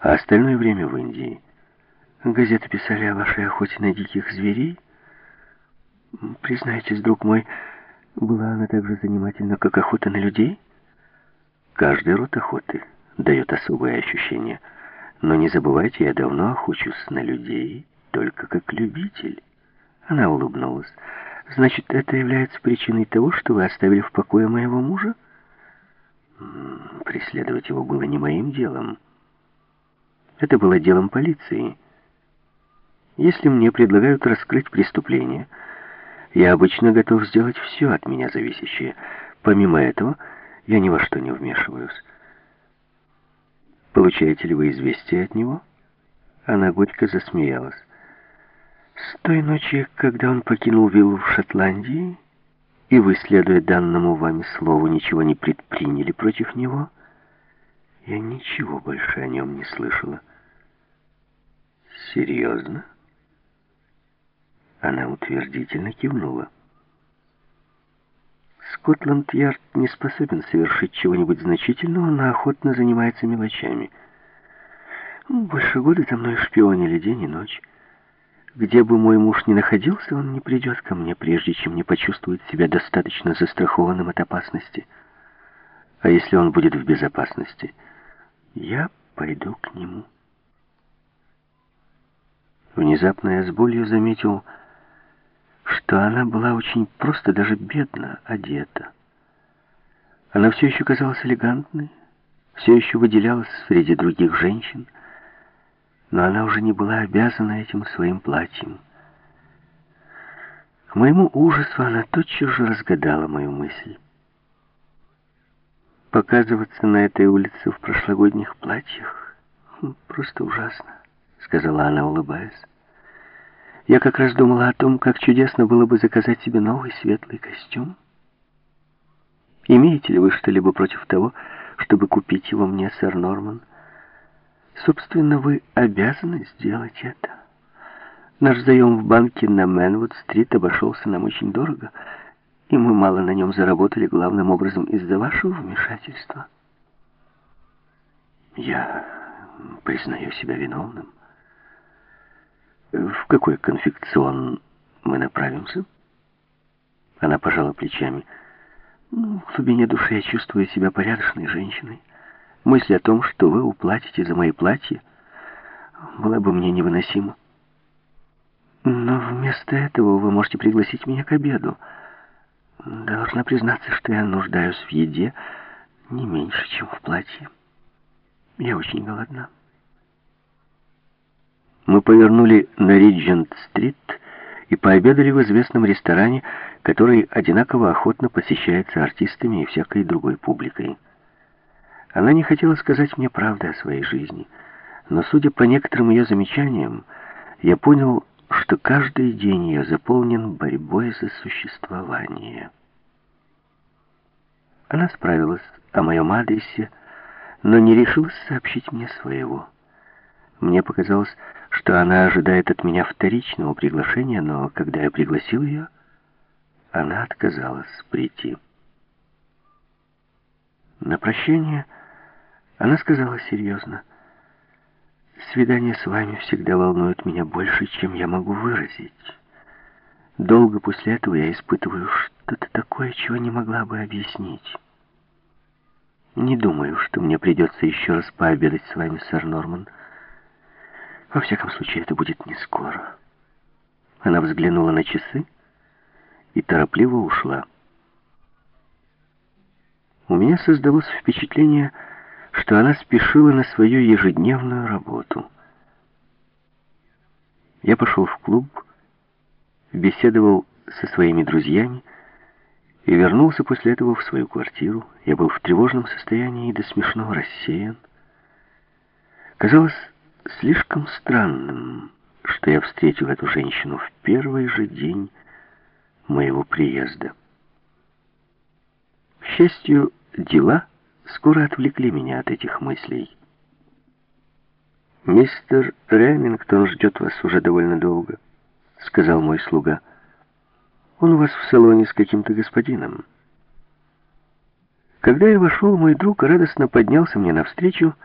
а остальное время в Индии. Газеты писали о вашей охоте на диких зверей. Признайтесь, друг мой, была она так же занимательна, как охота на людей? Каждый род охоты дает особое ощущение. Но не забывайте, я давно охочусь на людей, только как любитель. Она улыбнулась. Значит, это является причиной того, что вы оставили в покое моего мужа? Преследовать его было не моим делом. Это было делом полиции. Если мне предлагают раскрыть преступление, я обычно готов сделать все от меня зависящее. Помимо этого, я ни во что не вмешиваюсь. Получаете ли вы известие от него? Она горько засмеялась. С той ночи, когда он покинул виллу в Шотландии, и вы, следуя данному вами слову, ничего не предприняли против него, я ничего больше о нем не слышала. Серьезно? Она утвердительно кивнула. Скотланд-Ярд не способен совершить чего-нибудь значительного, но охотно занимается мелочами. Больше года за мной шпионили день и ночь. Где бы мой муж ни находился, он не придет ко мне, прежде чем не почувствует себя достаточно застрахованным от опасности. А если он будет в безопасности, я пойду к нему. Внезапно я с болью заметил, что она была очень просто, даже бедно одета. Она все еще казалась элегантной, все еще выделялась среди других женщин, но она уже не была обязана этим своим платьем. К моему ужасу она тотчас же разгадала мою мысль. Показываться на этой улице в прошлогодних платьях хм, просто ужасно, сказала она, улыбаясь. Я как раз думала о том, как чудесно было бы заказать себе новый светлый костюм. Имеете ли вы что-либо против того, чтобы купить его мне, сэр Норман? Собственно, вы обязаны сделать это. Наш заем в банке на Мэнвуд-стрит обошелся нам очень дорого, и мы мало на нем заработали, главным образом из-за вашего вмешательства. Я признаю себя виновным. В какой конфекцион мы направимся? Она пожала плечами. Ну, в глубине души я чувствую себя порядочной женщиной. Мысль о том, что вы уплатите за мои платья, была бы мне невыносима. Но вместо этого вы можете пригласить меня к обеду. Должна признаться, что я нуждаюсь в еде не меньше, чем в платье. Я очень голодна. Мы повернули на Риджент-стрит и пообедали в известном ресторане, который одинаково охотно посещается артистами и всякой другой публикой. Она не хотела сказать мне правды о своей жизни, но, судя по некоторым ее замечаниям, я понял, что каждый день ее заполнен борьбой за существование. Она справилась о моем адресе, но не решилась сообщить мне своего. Мне показалось, что она ожидает от меня вторичного приглашения, но когда я пригласил ее, она отказалась прийти. На прощание она сказала серьезно, «Свидание с вами всегда волнует меня больше, чем я могу выразить. Долго после этого я испытываю что-то такое, чего не могла бы объяснить. Не думаю, что мне придется еще раз пообедать с вами, сэр Норман, — во всяком случае, это будет не скоро. Она взглянула на часы и торопливо ушла. У меня создалось впечатление, что она спешила на свою ежедневную работу. Я пошел в клуб, беседовал со своими друзьями и вернулся после этого в свою квартиру. Я был в тревожном состоянии и до смешного рассеян. Казалось, слишком странным, что я встретил эту женщину в первый же день моего приезда. К счастью, дела скоро отвлекли меня от этих мыслей. «Мистер Ремингтон ждет вас уже довольно долго», — сказал мой слуга. «Он у вас в салоне с каким-то господином». Когда я вошел, мой друг радостно поднялся мне навстречу, —